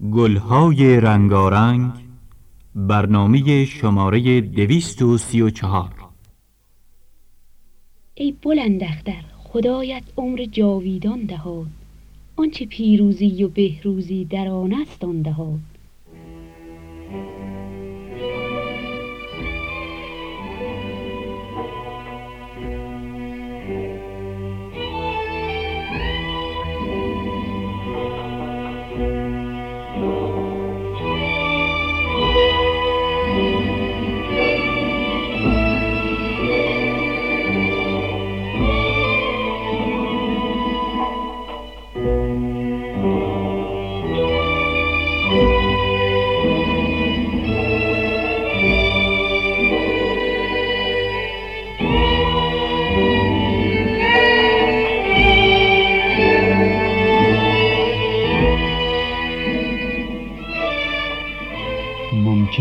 گلهای رنگارنگ برنامه شماره دویست و سی و چهار. ای بلندختر خدایت عمر جاویدان دهاد. آنچه پیروزی و بهروزی در آن است دهاد.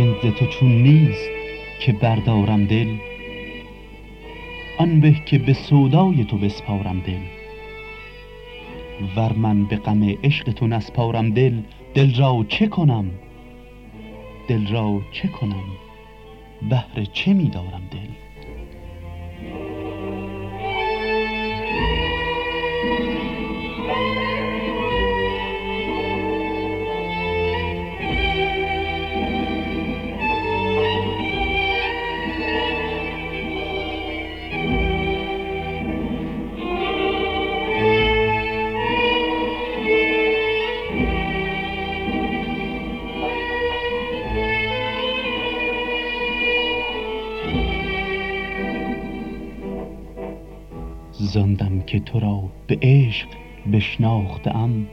ممکن ز تو چون نیست که بردارم دل آن به که به سودای تو بسپارم دل. ور من به غم عشق تو نسپارم دل دل را چه کنم؟ دل را چه کنم؟ بهر چه می دارم دل؟ زاندم که تو را به عشق بشناختم.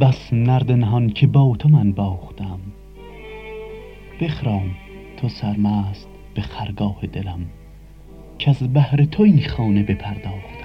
بس نرد نهان که با تو من باختم. بخرام تو سرمست به خرگاه دلم. کز بهر تو این خانه بپرداختم.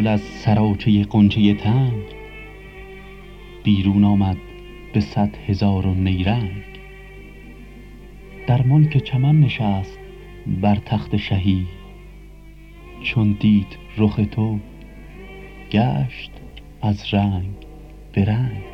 گل از سراچه غنچه تنگ بیرون آمد به صد هزار و نیرنگ. در ملک چمن نشست بر تخت شهی چون دید رخ تو گشت از رنگ به رنگ.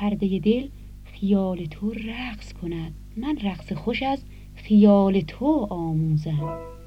پرده دل خیال تو رقص کند. من رقص خوش از خیال تو آموزم.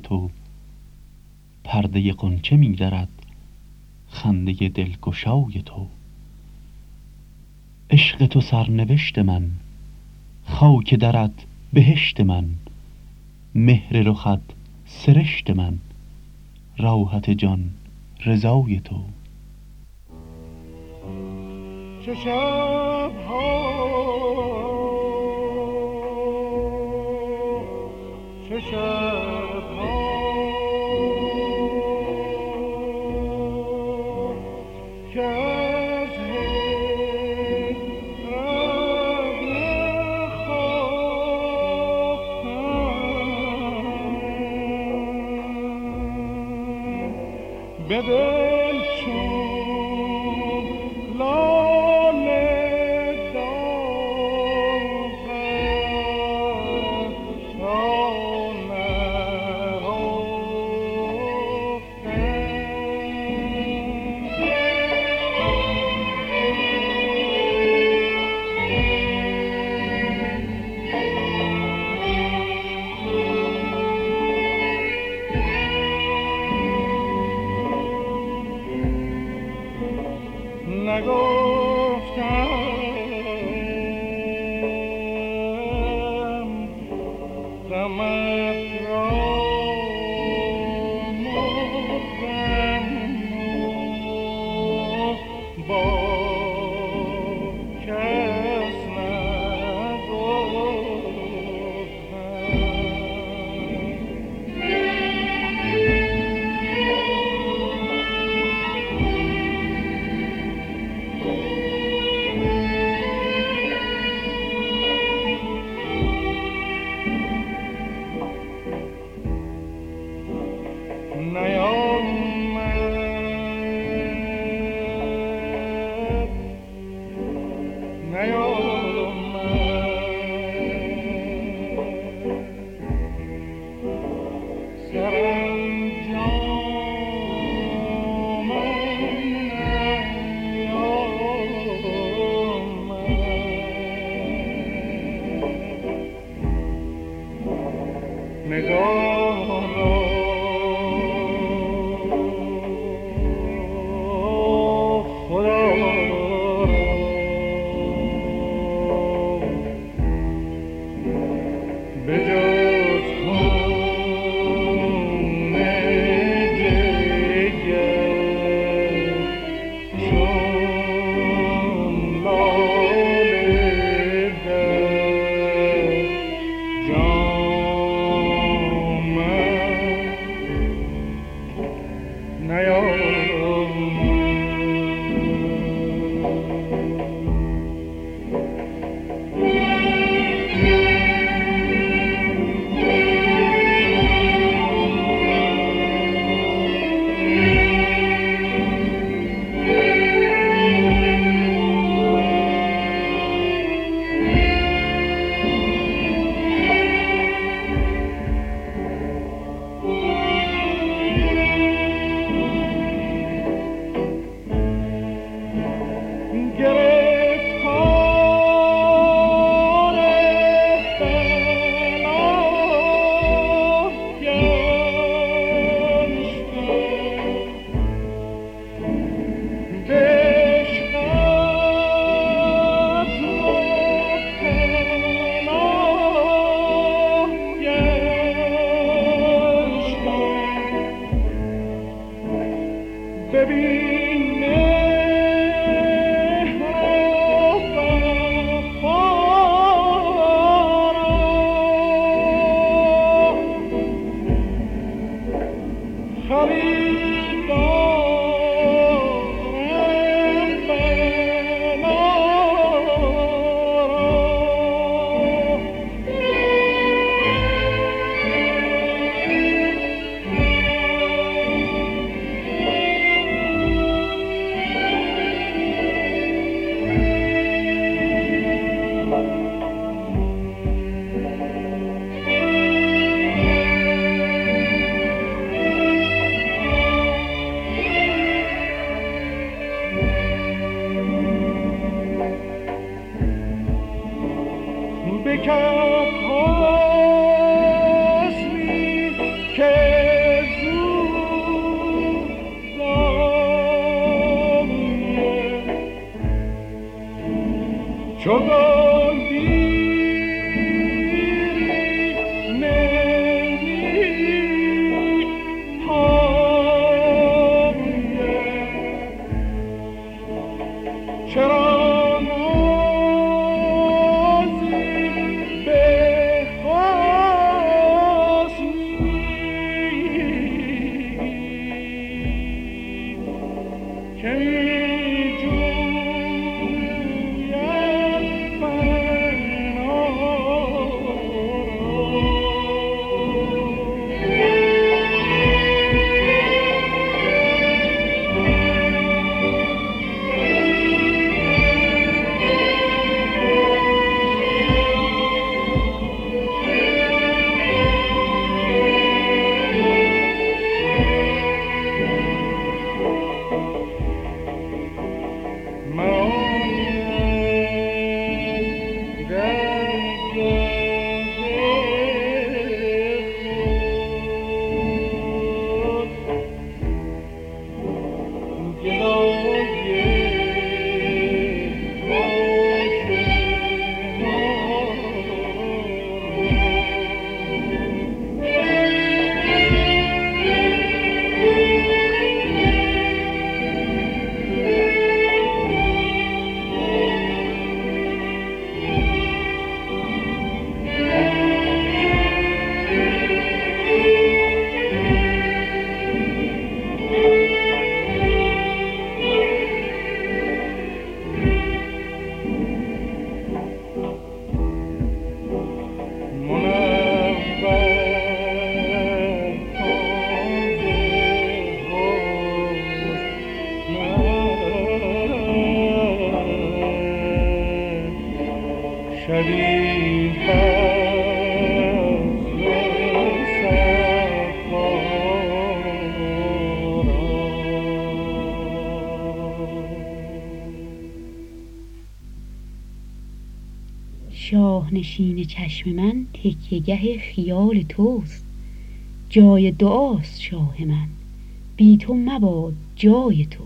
تو. پرده قنچه می درد خنده دلگشای تو. عشق تو سرنوشت من خاک درد بهشت من. مهر رخت سرشت من راحت جان رضای تو. چه ها، چه bigger نشین چشم من تکیهگه خیال توست. جای دعاست شاه من. بی تو مباد جای تو.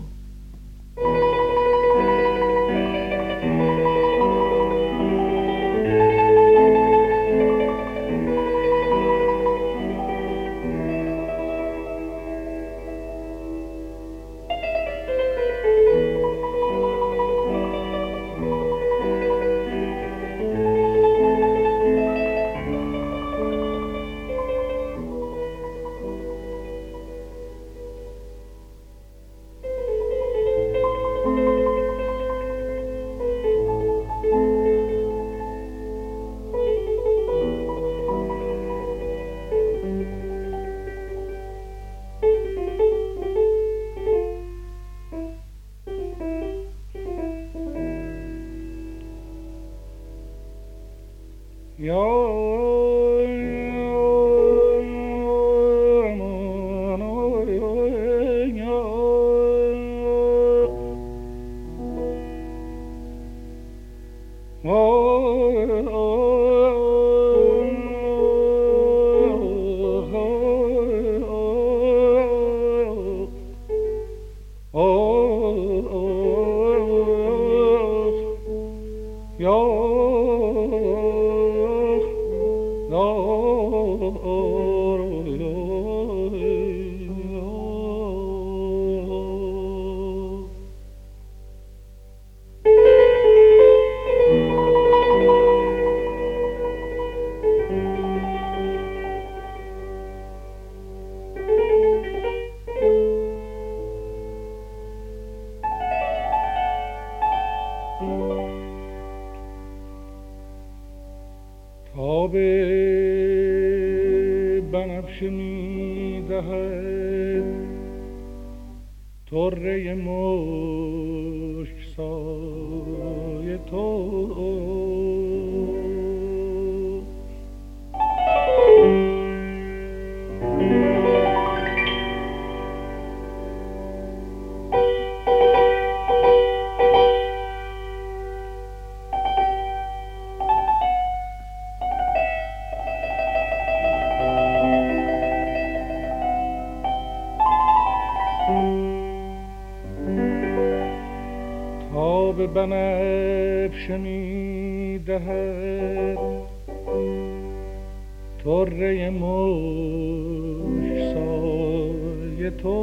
سای تو.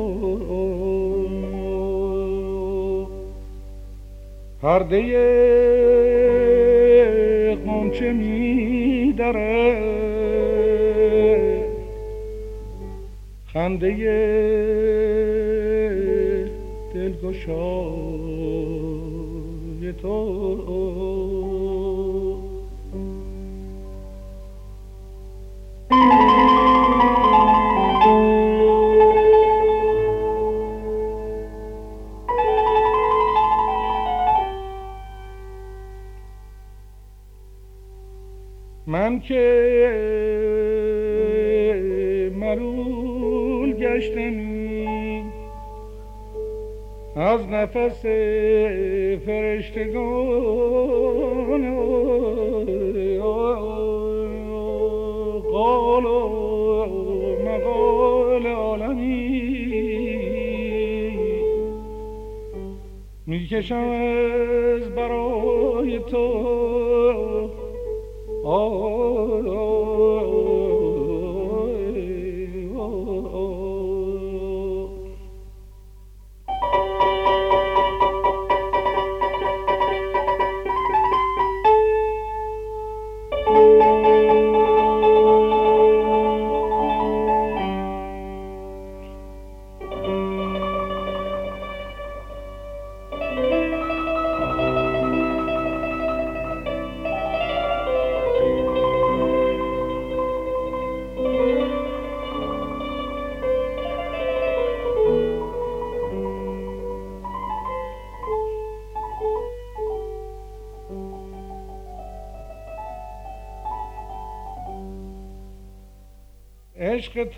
پرده قنچه میدره؟ خنده دلگشا من که مرول گشتمی از نفس فرشتگان قال و مقال عالمی می‌کشم از برای تو. عشق تو سرنوشت من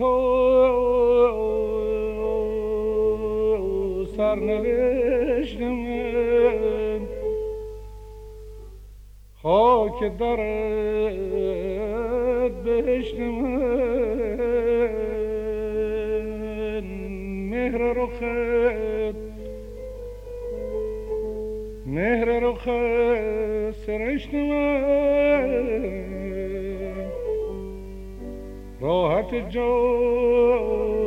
راحت جان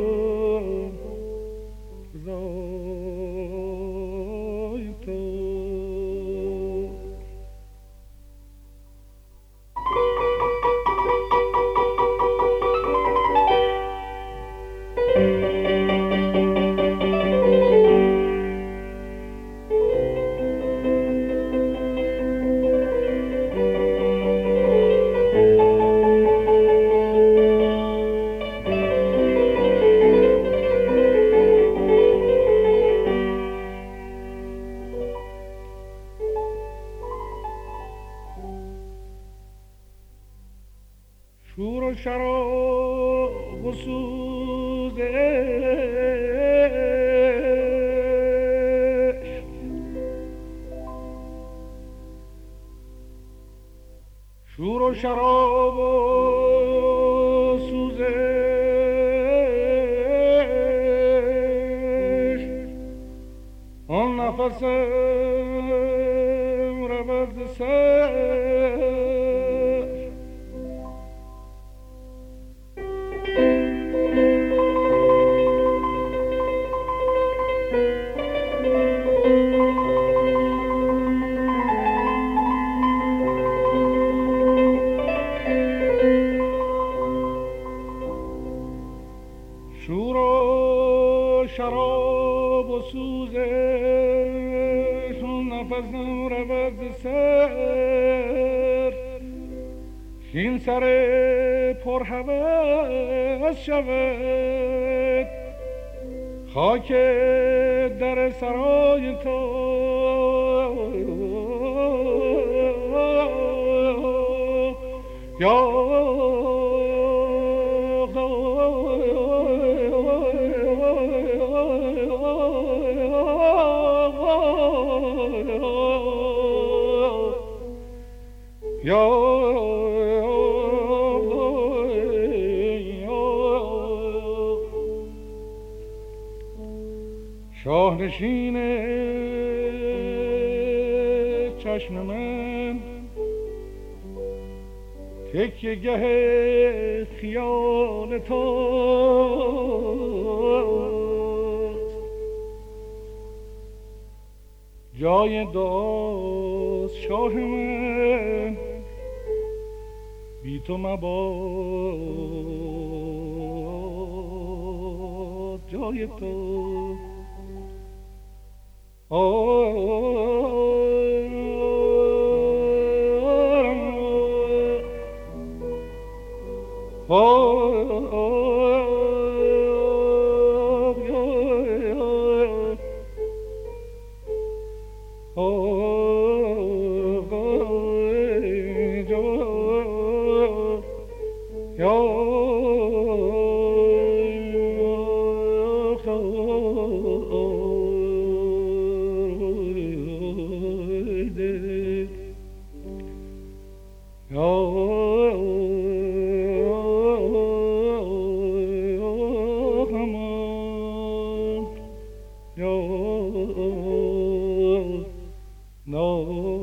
خاک در سرای تو تکیه گه خیال تو جای داست شاه من بی تو مباد. جای تو. Oh, oh, oh. چه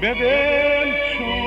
به چون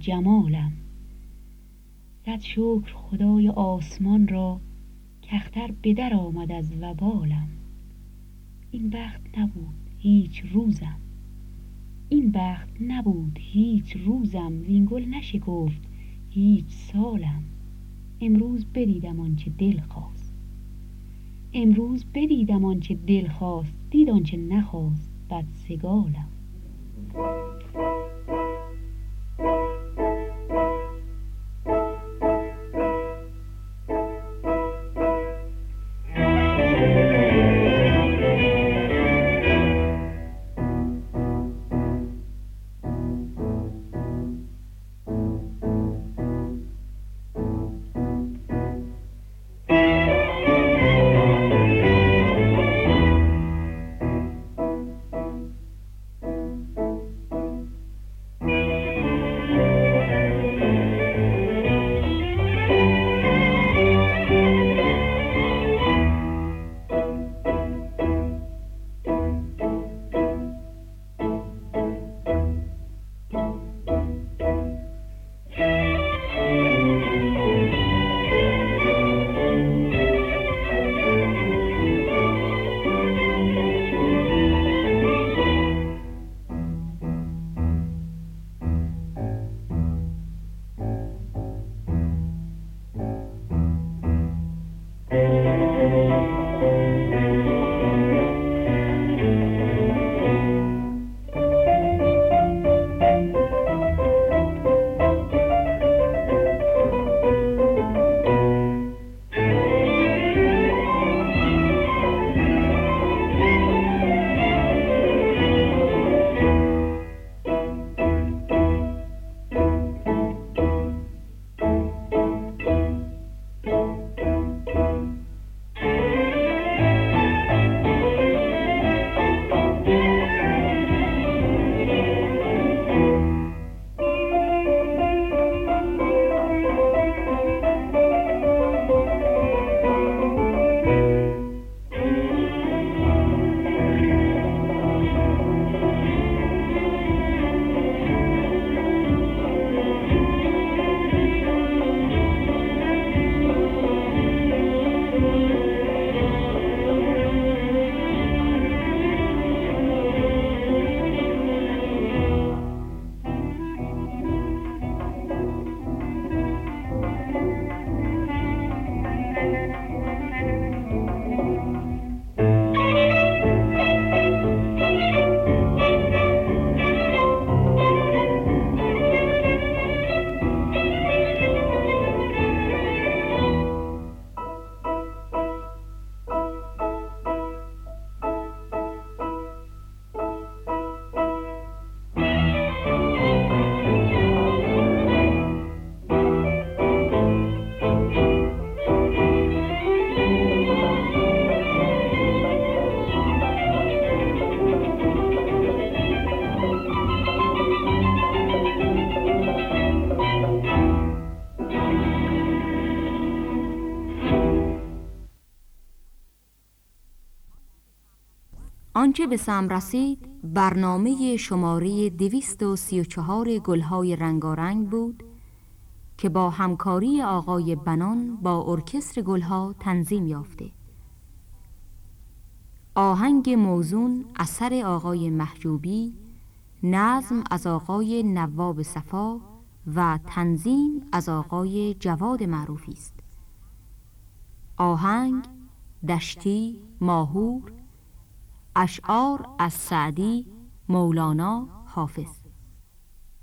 جمالم. صد شکر خدای آسمان را کختر به در آمد از وبالم. این بخت نبود هیچ روزم. این بخت نبود هیچ روزم. زین گل نشکفت هیچ سالم. امروز بدیدم آنچه دل خواست. امروز بدیدم آنچه دل خواست. دید آنچه نخواست. بدسگالم. آنچه به سم رسید برنامه شماره دویست و سی و چهار گلهای رنگارنگ بود که با همکاری آقای بنان با ارکستر گلها تنظیم یافته. آهنگ موزون اثر آقای محجوبی نظم از آقای نواب صفا و تنظیم از آقای جواد معروفی است. آهنگ دشتی ماهور اشعار از سعدی مولانا حافظ.